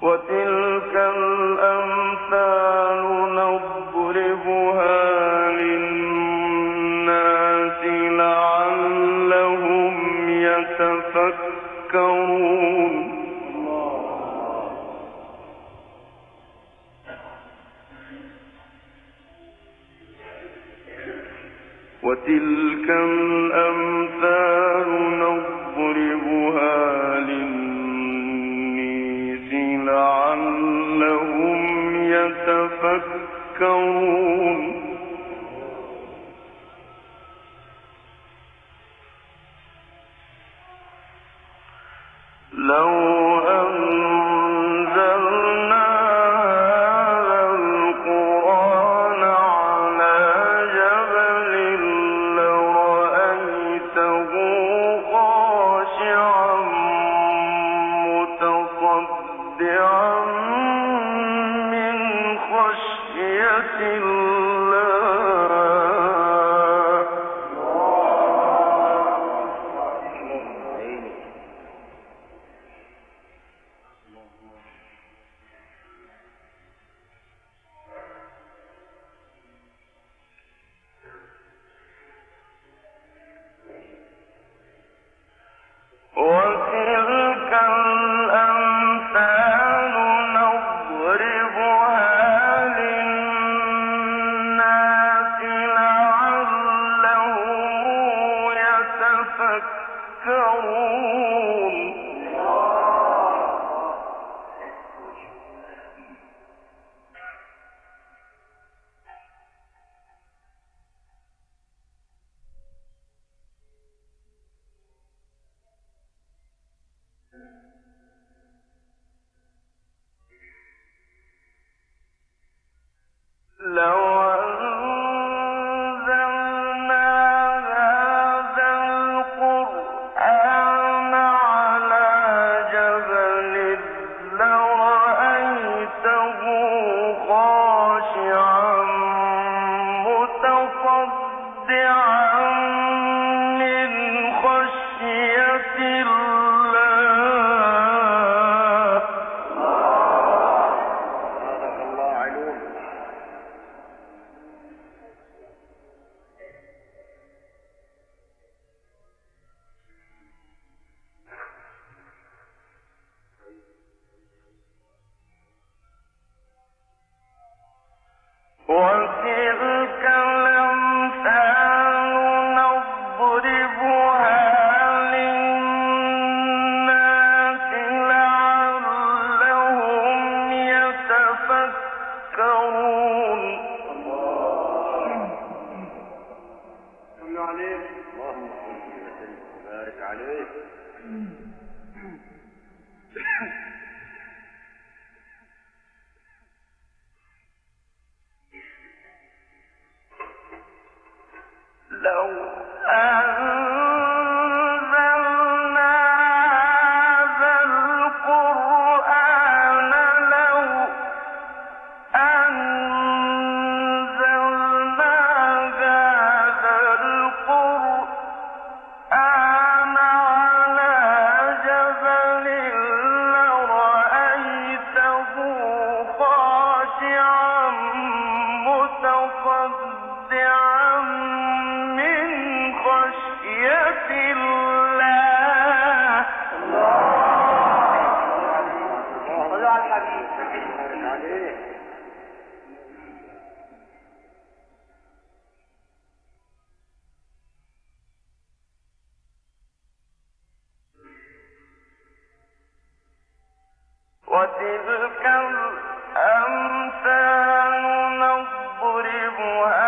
What شاء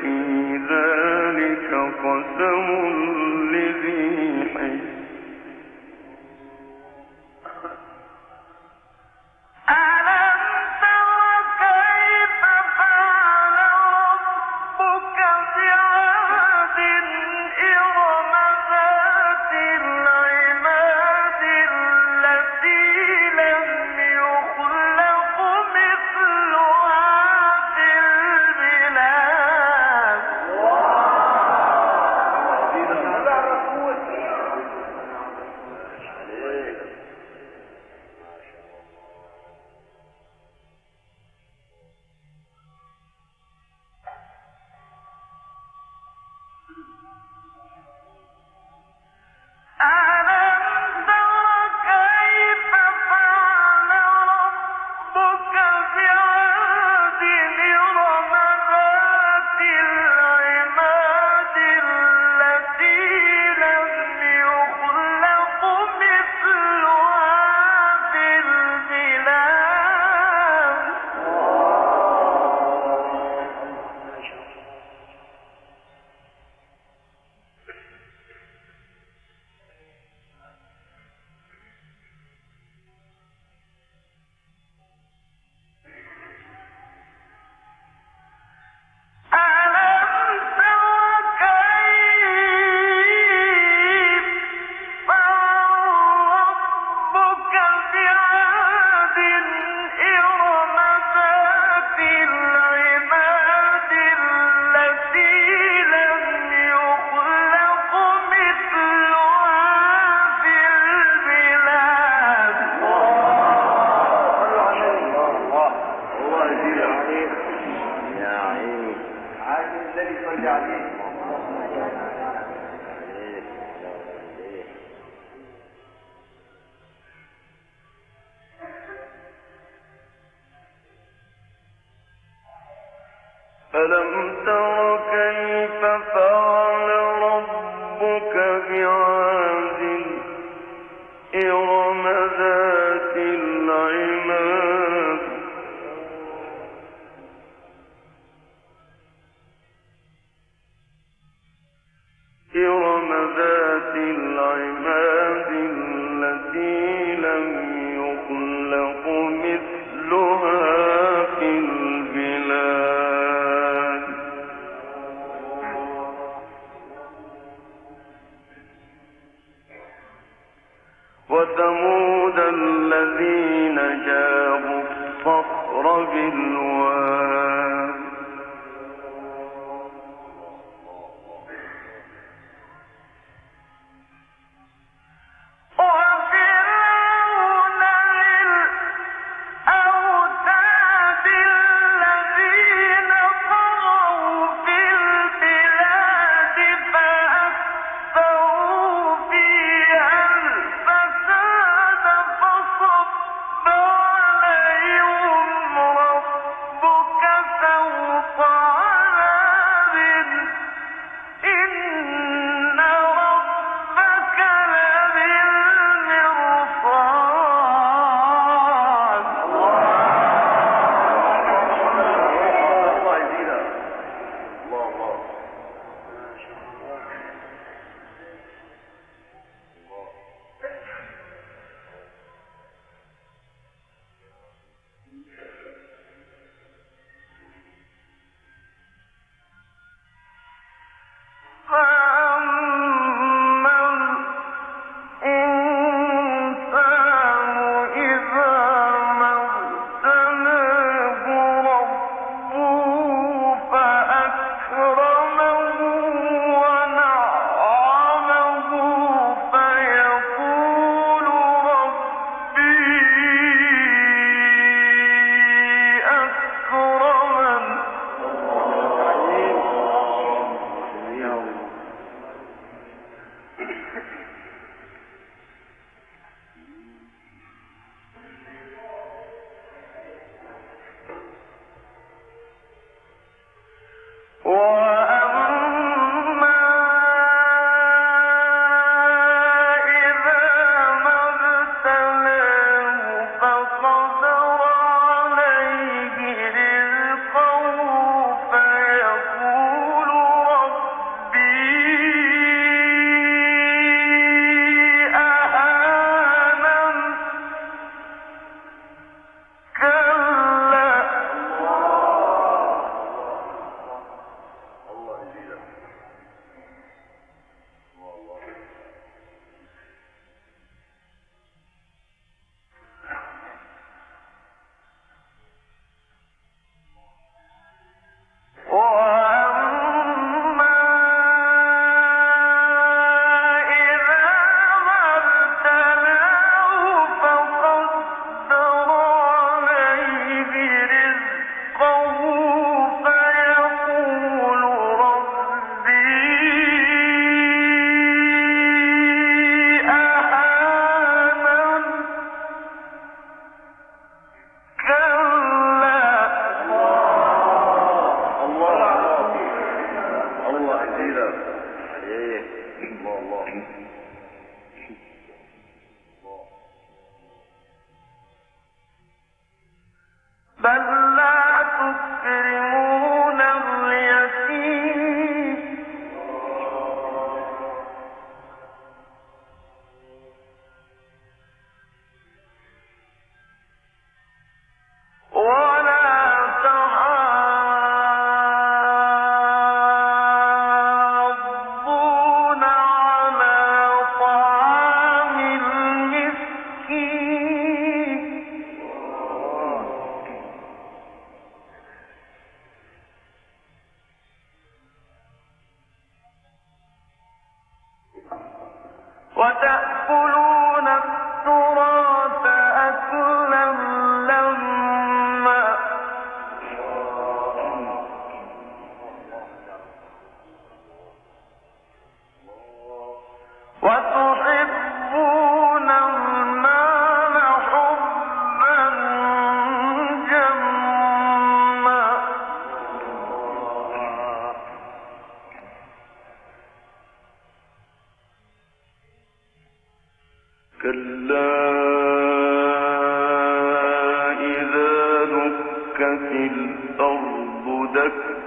في ذلك قسم الفقر بالوالد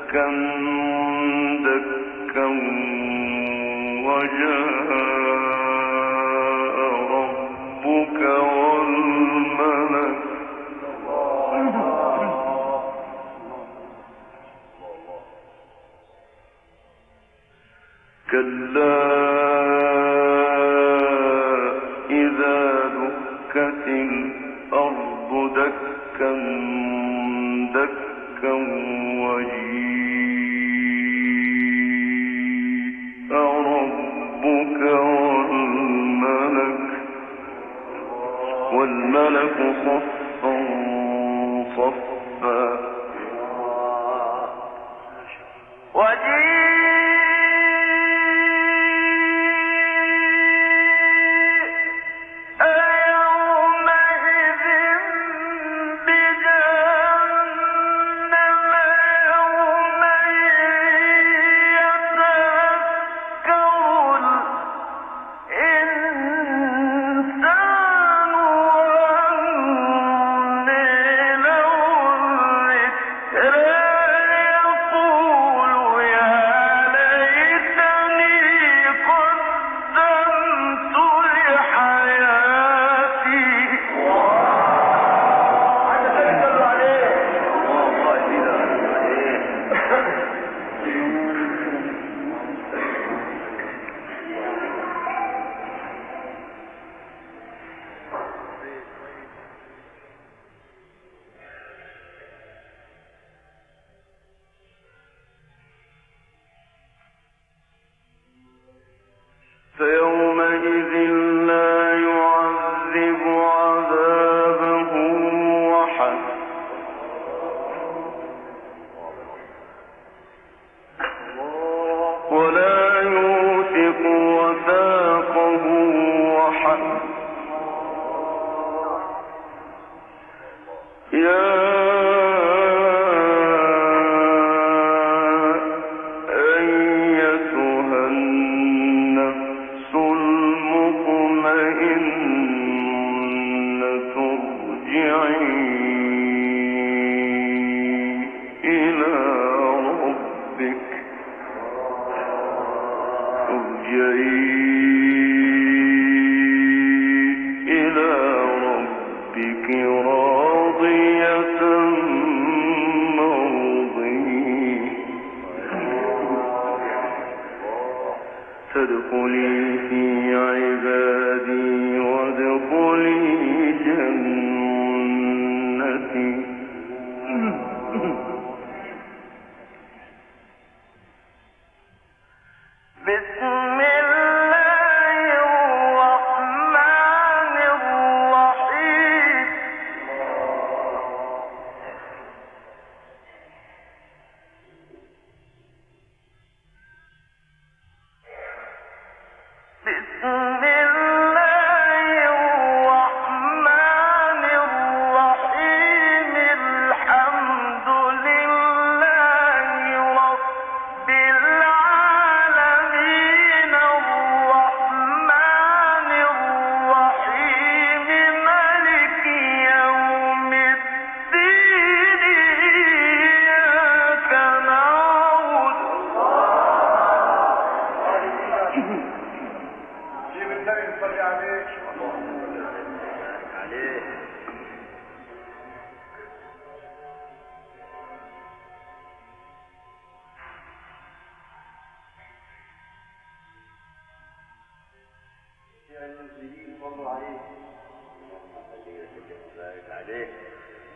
دكا دكا وجاء ربك المسلمين صلوا عليه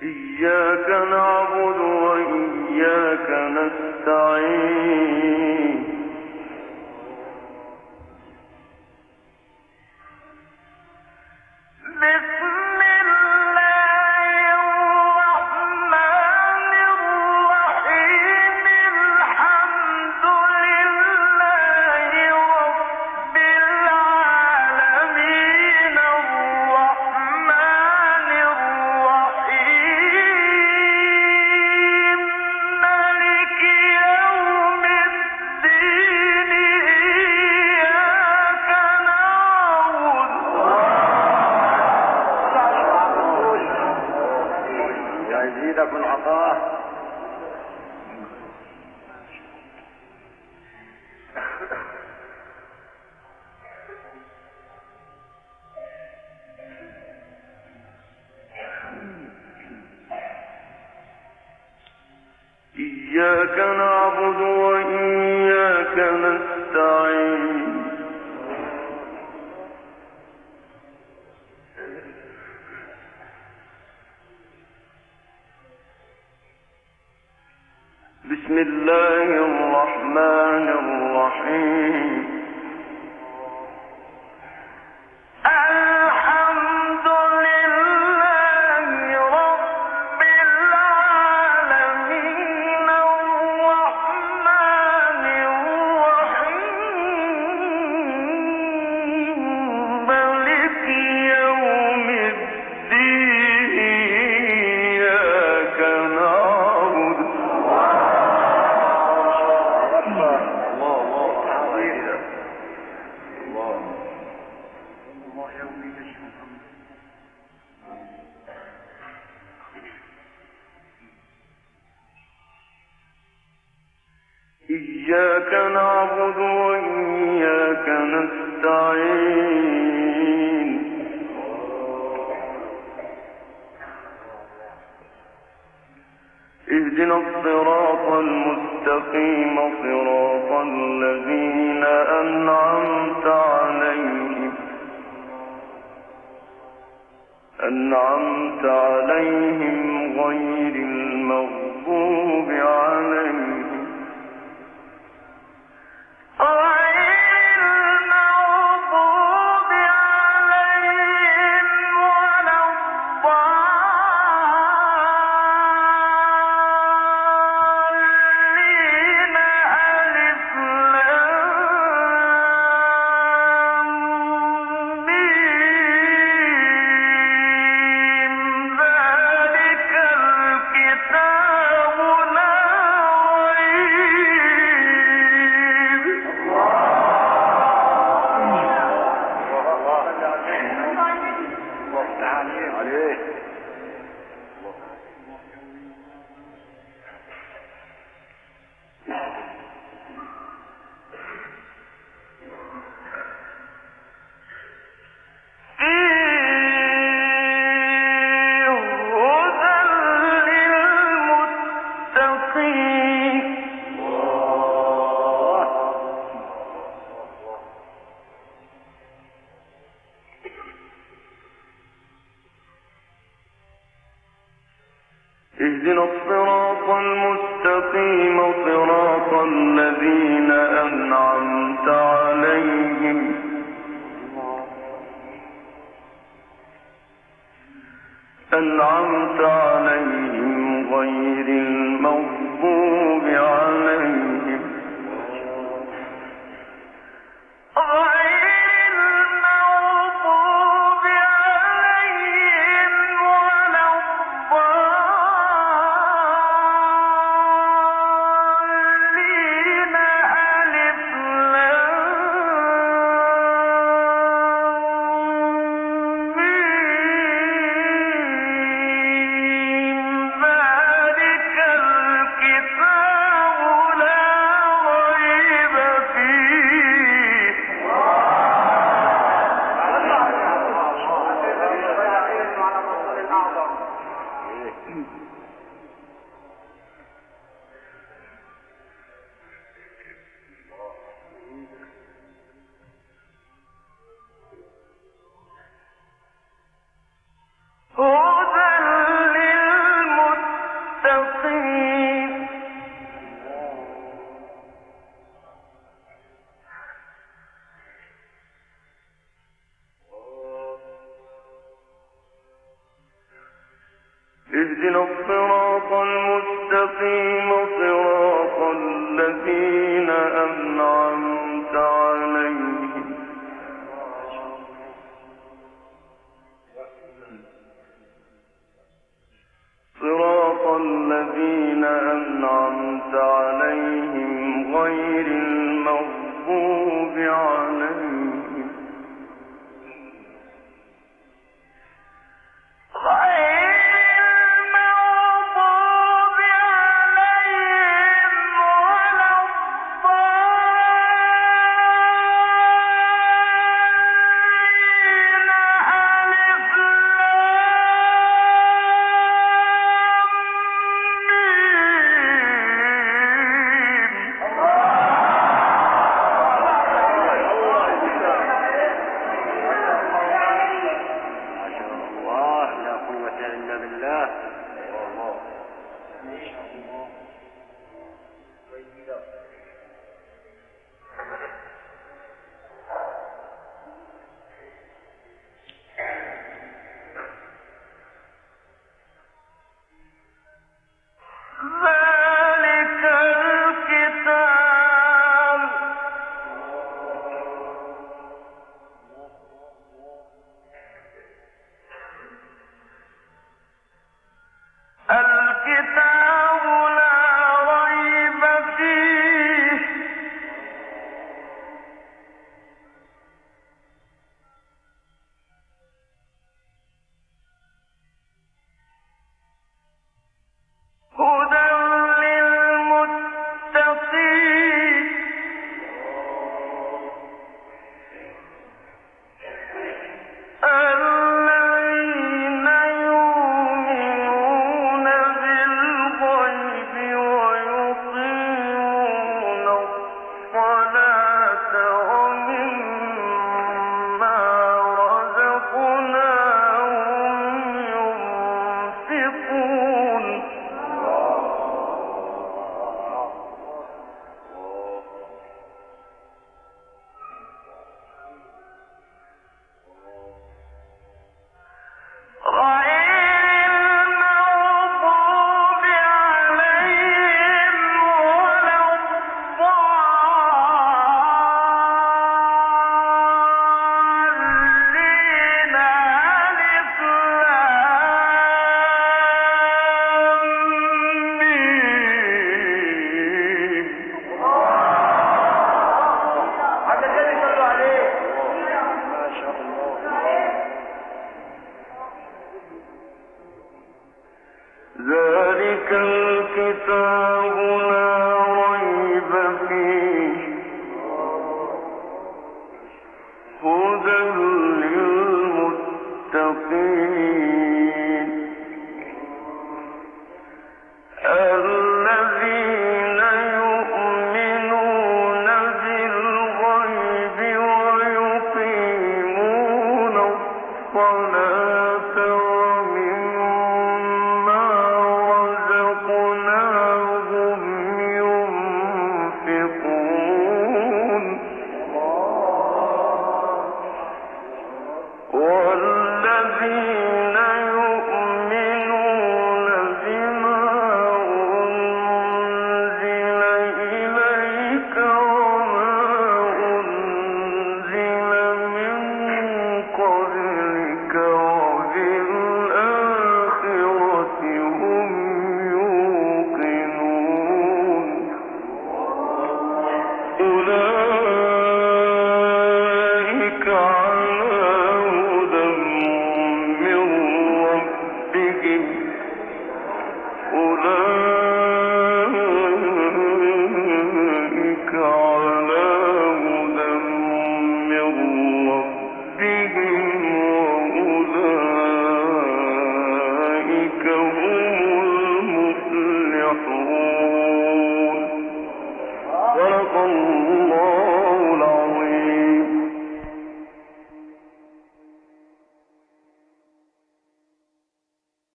إياك نعبد وإياك نستعين. الله الرحمن الرحيم.